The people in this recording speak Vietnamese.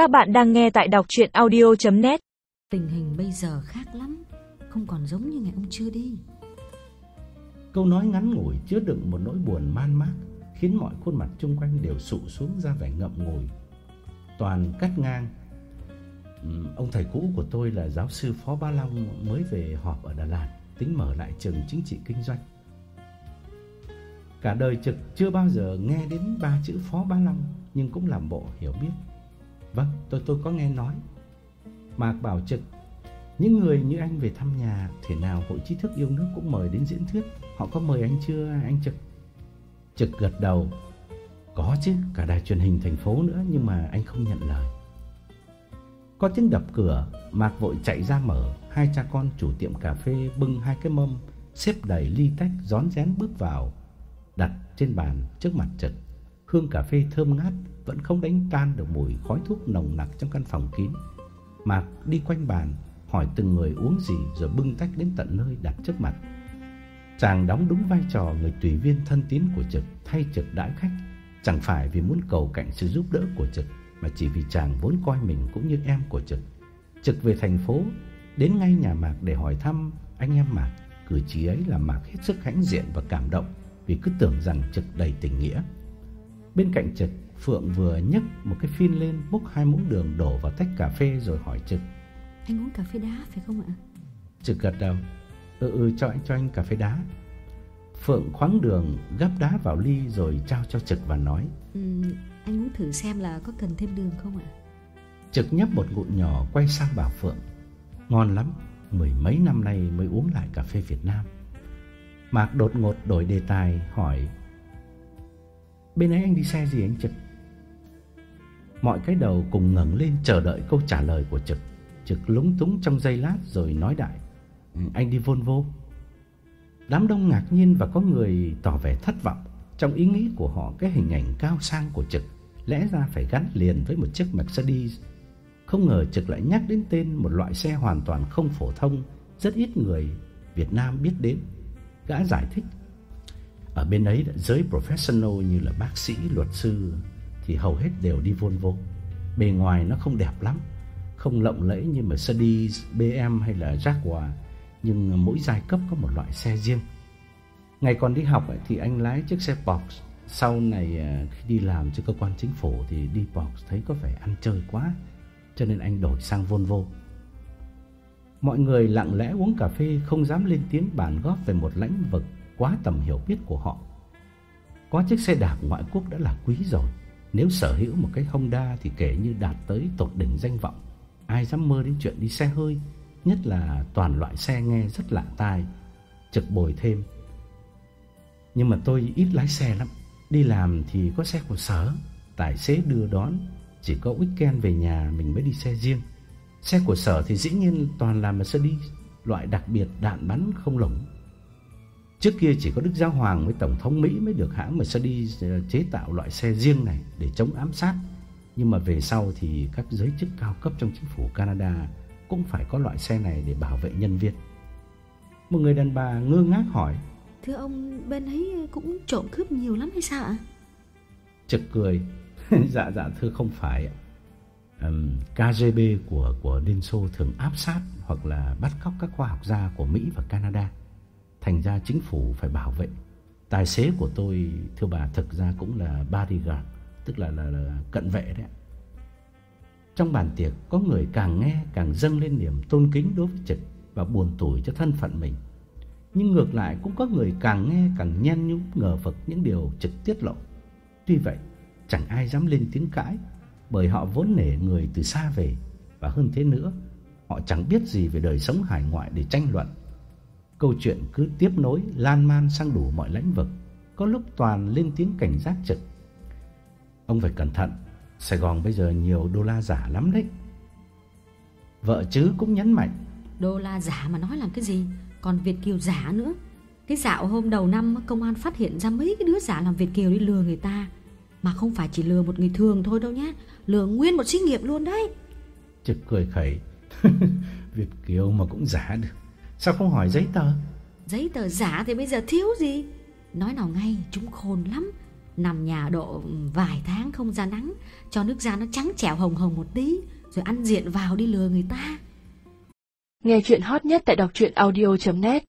Các bạn đang nghe tại đọc chuyện audio.net Tình hình bây giờ khác lắm Không còn giống như ngày ông chưa đi. Câu nói ngắn ngủi chứa đựng một nỗi buồn man mác Khiến mọi khuôn mặt chung quanh đều sụ xuống ra vẻ ngậm ngùi. Toàn cắt ngang. Ông thầy cũ của tôi là giáo sư Phó Ba Long mới về họp ở Đà Lạt Tính mở lại trường chính trị kinh doanh. Cả đời trực chưa bao giờ nghe đến ba chữ Phó Ba Long Nhưng cũng làm bộ hiểu biết Vâng, tôi tôi có nghe nói. Mạc bảo trực Những người như anh về thăm nhà Thể nào hội trí thức yêu nước cũng mời đến diễn thuyết. Họ có mời anh chưa anh Trực? Trực gật đầu Có chứ, cả đài truyền hình thành phố nữa Nhưng mà anh không nhận lời. Có tiếng đập cửa Mạc vội chạy ra mở. Hai cha con chủ tiệm cà phê bưng hai cái mâm Xếp đầy ly tách rón rén bước vào Đặt trên bàn trước mặt Trực. Hương cà phê thơm ngát Vẫn không đánh tan được mùi khói thuốc nồng nặc trong căn phòng kín. Mạc đi quanh bàn, Hỏi từng người uống gì Rồi bưng tách đến tận nơi đặt trước mặt. Chàng đóng đúng vai trò Người tùy viên thân tín của Trực Thay Trực đãi khách. Chẳng phải vì muốn cầu cạnh sự giúp đỡ của Trực, Mà chỉ vì chàng vốn coi mình cũng như em của Trực. Trực về thành phố, Đến ngay nhà Mạc để hỏi thăm anh em Mạc, Cử chỉ ấy làm Mạc hết sức hãnh diện và cảm động Vì cứ tưởng rằng Trực đầy tình nghĩa. Bên cạnh Trực Phượng vừa nhấc một cái phin lên Múc hai muỗng đường đổ vào tách cà phê Rồi hỏi Trực. Anh uống cà phê đá phải không ạ? Trực gật đầu. Ừ ừ cho anh cho anh cà phê đá. Phượng khoáng đường gắp đá vào ly Rồi trao cho Trực và nói. Ừ, anh muốn thử xem là có cần thêm đường không ạ? Trực nhấp một ngụm nhỏ quay sang bảo Phượng. Ngon lắm Mười mấy năm nay mới uống lại cà phê Việt Nam. Mạc đột ngột đổi đề tài hỏi Bên ấy anh đi xe gì anh Trực? Mọi cái đầu cùng ngẩng lên chờ đợi câu trả lời của Trực. Trực lúng túng trong giây lát rồi nói đại ừ, Anh đi Volvo. Đám đông ngạc nhiên và có người tỏ vẻ thất vọng Trong ý nghĩ của họ cái hình ảnh cao sang của Trực. Lẽ ra phải gắn liền với một chiếc Mercedes. Không ngờ Trực lại nhắc đến tên một loại xe hoàn toàn không phổ thông, Rất ít người Việt Nam biết đến. Gã giải thích ở bên ấy giới professional như là bác sĩ, luật sư Thì hầu hết đều đi Volvo. Bề ngoài nó không đẹp lắm Không lộng lẫy như Mercedes, BMW hay là Jaguar Nhưng mỗi giai cấp có một loại xe riêng. Ngày còn đi học ấy, thì anh lái chiếc xe Porsche. Sau này à, khi đi làm cho cơ quan chính phủ Thì đi Porsche thấy có vẻ ăn chơi quá Cho nên anh đổi sang Volvo. Mọi người lặng lẽ uống cà phê Không dám lên tiếng bàn góp về một lãnh vực Quá tầm hiểu biết của họ. Có chiếc xe đạp ngoại quốc đã là quý rồi. Nếu sở hữu một cái Honda Thì kể như đạt tới tột đỉnh danh vọng. Ai dám mơ đến chuyện đi xe hơi, Nhất là toàn loại xe nghe rất lạ tai, Trực bồi thêm. Nhưng mà tôi ít lái xe lắm. Đi làm thì có xe của sở. Tài xế đưa đón, Chỉ có weekend về nhà mình mới đi xe riêng. Xe của sở thì dĩ nhiên toàn là Mercedes, Loại đặc biệt đạn bắn không lỏng. Trước kia chỉ có Đức Giáo Hoàng với Tổng thống Mỹ mới được hãng Mercedes ờ, chế tạo loại xe riêng này để chống ám sát. Nhưng mà về sau thì các giới chức cao cấp trong chính phủ Canada cũng phải có loại xe này để bảo vệ nhân viên. Một người đàn bà ngơ ngác hỏi, Thưa ông, bên ấy cũng trộm cướp nhiều lắm hay sao ạ? trực cười, dạ dạ thưa không phải ạ. Ừm, KGB của của Liên Xô thường áp sát hoặc là bắt cóc các khoa học gia của Mỹ và Canada. Thành ra chính phủ phải bảo vệ. Tài xế của tôi thưa bà thực ra cũng là bodyguard, tức là là, là cận vệ đấy. Trong bàn tiệc có người càng nghe càng dâng lên niềm tôn kính đối với Trực và buồn tủi cho thân phận mình. Nhưng ngược lại cũng có người càng nghe càng nhen nhúm ngờ vực những điều Trực tiết lộ. Tuy vậy, chẳng ai dám lên tiếng cãi bởi họ vốn nể người từ xa về và hơn thế nữa, họ chẳng biết gì về đời sống hải ngoại để tranh luận. Câu chuyện cứ tiếp nối lan man sang đủ mọi lĩnh vực, có lúc toàn lên tiếng cảnh giác trực. Ông phải cẩn thận, Sài Gòn bây giờ nhiều đô la giả lắm đấy. Vợ chứ cũng nhấn mạnh, Đô la giả mà nói làm cái gì? Còn Việt Kiều giả nữa. Cái dạo hôm đầu năm công an phát hiện ra mấy cái đứa giả làm Việt Kiều đi lừa người ta. Mà không phải chỉ lừa một người thường thôi đâu nhé. Lừa nguyên một xí nghiệp luôn đấy. trực cười khẩy. Việt Kiều mà cũng giả được. Sao không hỏi giấy tờ? Giấy tờ giả thì bây giờ thiếu gì? Nói nào ngay chúng khôn lắm Nằm nhà độ vài tháng không ra nắng Cho nước da nó trắng trẻo hồng hồng một tí Rồi ăn diện vào đi lừa người ta Nghe chuyện hot nhất tại đọc truyện audio.net